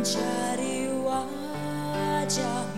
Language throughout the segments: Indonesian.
mencari wajah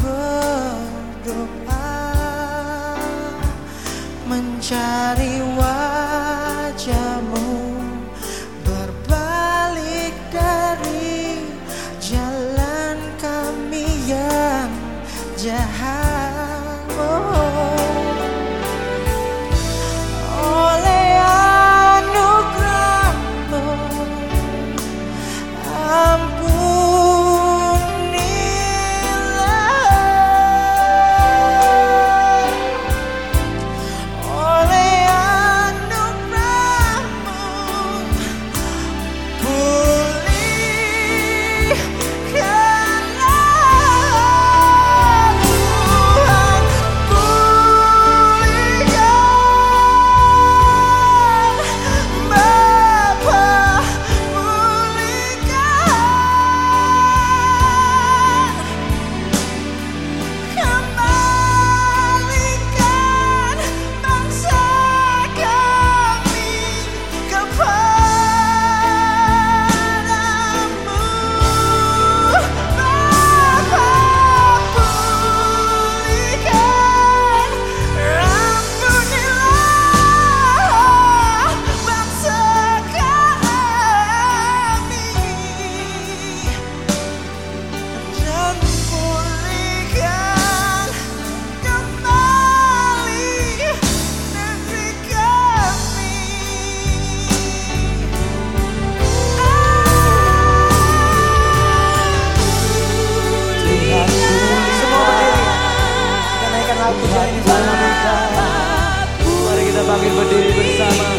berdoa mencari wajahmu berbalik dari jalan kami yang jahat. Oleh anugerahmu Tuhan Mari kita bangkit berdiri bersama.